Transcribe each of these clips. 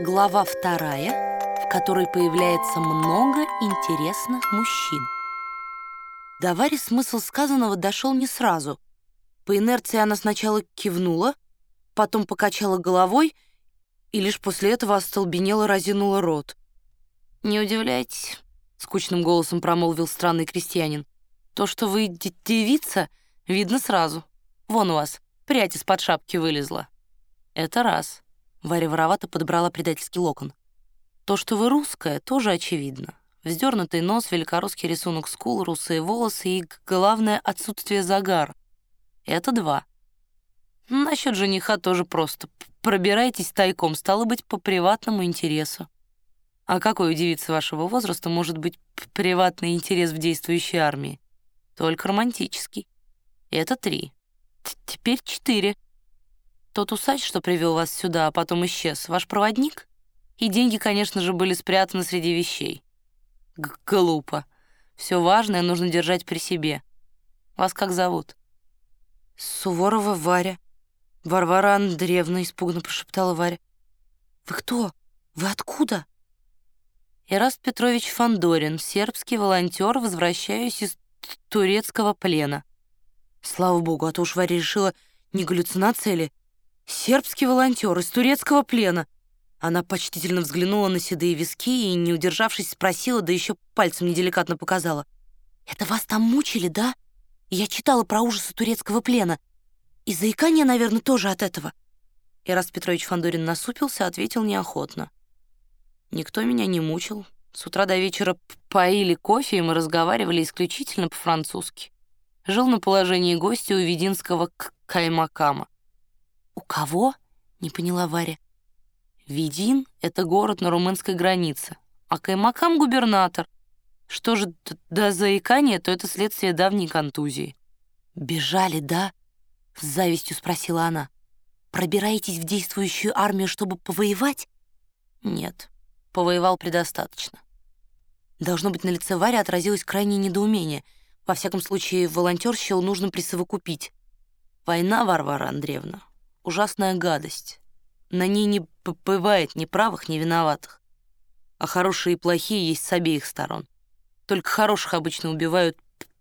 Глава вторая, в которой появляется много интересных мужчин. До Вари смысл сказанного дошел не сразу. По инерции она сначала кивнула, потом покачала головой и лишь после этого остолбенела разинула рот. «Не удивляйтесь», — скучным голосом промолвил странный крестьянин. «То, что вы девица, видно сразу. Вон у вас, прядь из-под шапки вылезла». «Это раз». Варя воровато подобрала предательский локон. «То, что вы русская, тоже очевидно. Вздернутый нос, великорусский рисунок скул, русые волосы и, главное, отсутствие загара. Это два. Насчет жениха тоже просто. Пробирайтесь тайком, стало быть, по приватному интересу. А какой у девицы вашего возраста может быть приватный интерес в действующей армии? Только романтический. Это три. Т Теперь четыре. Тот усач, что привел вас сюда, а потом исчез, ваш проводник? И деньги, конечно же, были спрятаны среди вещей. Г Глупо. Все важное нужно держать при себе. Вас как зовут? Суворова Варя. Варвара Андреевна испуганно прошептала Варя. Вы кто? Вы откуда? Ираст Петрович Фандорин, сербский волонтер, возвращаюсь из турецкого плена. Слава богу, а то уж Варя решила, не галлюцинация ли? Сербский волонтер из турецкого плена. Она почтительно взглянула на седые виски и, не удержавшись, спросила, да еще пальцем неделикатно показала. «Это вас там мучили, да? Я читала про ужасы турецкого плена. И заикание, наверное, тоже от этого». Ираст Петрович Фандорин насупился, ответил неохотно. «Никто меня не мучил. С утра до вечера поили кофе, и мы разговаривали исключительно по-французски. Жил на положении гостя у Вединского Каймакама. «У кого?» — не поняла Варя. «Видин — это город на румынской границе, а Каймакам — губернатор. Что же до заикания, то это следствие давней контузии». «Бежали, да?» — с завистью спросила она. «Пробираетесь в действующую армию, чтобы повоевать?» «Нет, повоевал предостаточно». Должно быть, на лице Вари отразилось крайнее недоумение. Во всяком случае, волонтер счел нужно присовокупить. «Война, Варвара Андреевна, ужасная гадость. На ней не бывает ни правых, ни виноватых. А хорошие и плохие есть с обеих сторон. Только хороших обычно убивают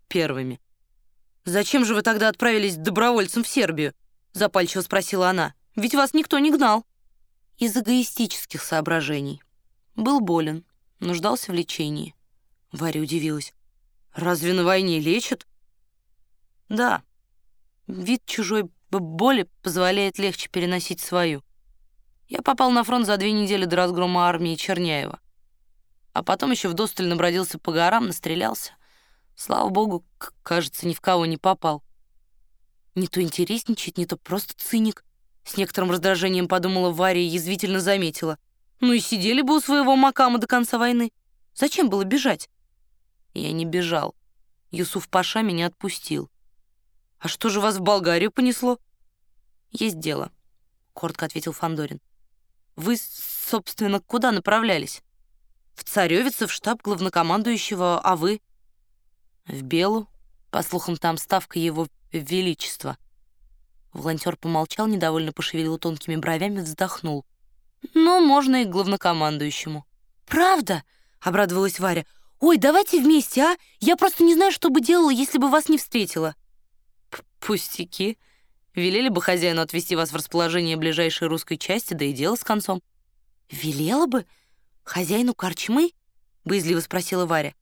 первыми. «Зачем же вы тогда отправились добровольцем в Сербию?» — запальчиво спросила она. «Ведь вас никто не гнал». Из эгоистических соображений. Был болен, нуждался в лечении. Варя удивилась. «Разве на войне лечат?» «Да. Вид чужой боли позволяет легче переносить свою. Я попал на фронт за две недели до разгрома армии Черняева. А потом еще вдосталь набродился по горам, настрелялся. Слава богу, кажется, ни в кого не попал. Не то интересничать, не то просто циник. С некоторым раздражением подумала Варя и язвительно заметила. Ну и сидели бы у своего Макама до конца войны. Зачем было бежать? Я не бежал. Юсуф Паша меня отпустил. «А что же вас в Болгарию понесло?» «Есть дело», — коротко ответил Фандорин. «Вы, собственно, куда направлялись?» «В Царёвице, в штаб главнокомандующего, а вы?» «В Белу. По слухам, там ставка его величества». Волонтер помолчал, недовольно пошевелил тонкими бровями, вздохнул. «Ну, можно и главнокомандующему». «Правда?» — обрадовалась Варя. «Ой, давайте вместе, а? Я просто не знаю, что бы делала, если бы вас не встретила». «Пустяки. Велели бы хозяину отвезти вас в расположение ближайшей русской части, да и дело с концом». «Велела бы? Хозяину корчмы?» — боязливо спросила Варя.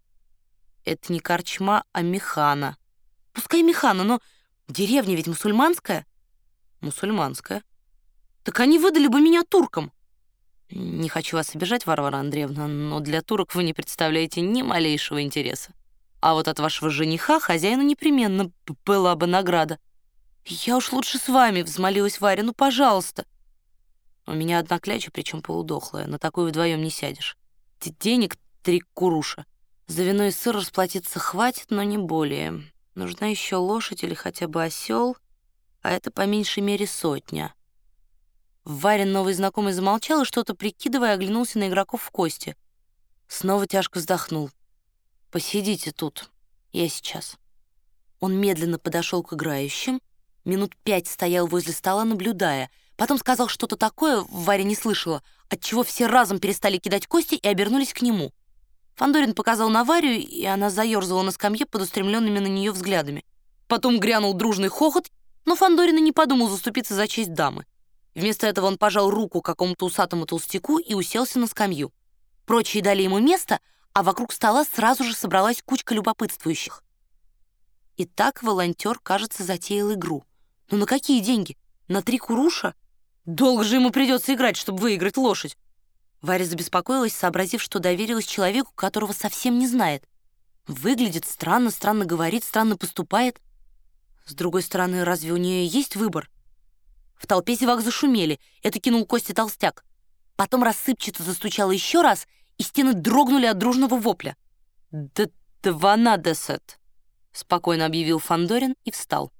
«Это не корчма, а механа». «Пускай механа, но деревня ведь мусульманская». «Мусульманская». «Так они выдали бы меня туркам». «Не хочу вас обижать, Варвара Андреевна, но для турок вы не представляете ни малейшего интереса. А вот от вашего жениха хозяину непременно была бы награда. «Я уж лучше с вами», — взмолилась Варя, — «ну, пожалуйста». «У меня одна кляча, причем полудохлая, на такую вдвоем не сядешь. Денег три куруша. За вино и сыр расплатиться хватит, но не более. Нужна еще лошадь или хотя бы осел, а это по меньшей мере сотня». Варин новый знакомый замолчал и что-то прикидывая оглянулся на игроков в кости. Снова тяжко вздохнул. «Посидите тут, я сейчас». Он медленно подошел к играющим, минут пять стоял возле стола, наблюдая, Потом сказал что-то такое, Варя не слышала, от чего все разом перестали кидать кости и обернулись к нему. Фандорин показал на Варю, и она заерзала на скамье под устремленными на нее взглядами. Потом грянул дружный хохот, но Фандорин и не подумал заступиться за честь дамы. Вместо этого он пожал руку какому-то усатому толстяку и уселся на скамью. Прочие дали ему место, а вокруг стола сразу же собралась кучка любопытствующих. И так волонтер, кажется, затеял игру. Но на какие деньги? На три куруша? Долго же ему придется играть, чтобы выиграть лошадь. Варя забеспокоилась, сообразив, что доверилась человеку, которого совсем не знает. Выглядит странно, странно говорит, странно поступает. С другой стороны, разве у нее есть выбор? В толпе зевак зашумели. Это кинул Костя толстяк. Потом рассыпчато застучало еще раз, и стены дрогнули от дружного вопля. «Да два надесет», — спокойно объявил Фандорин и встал.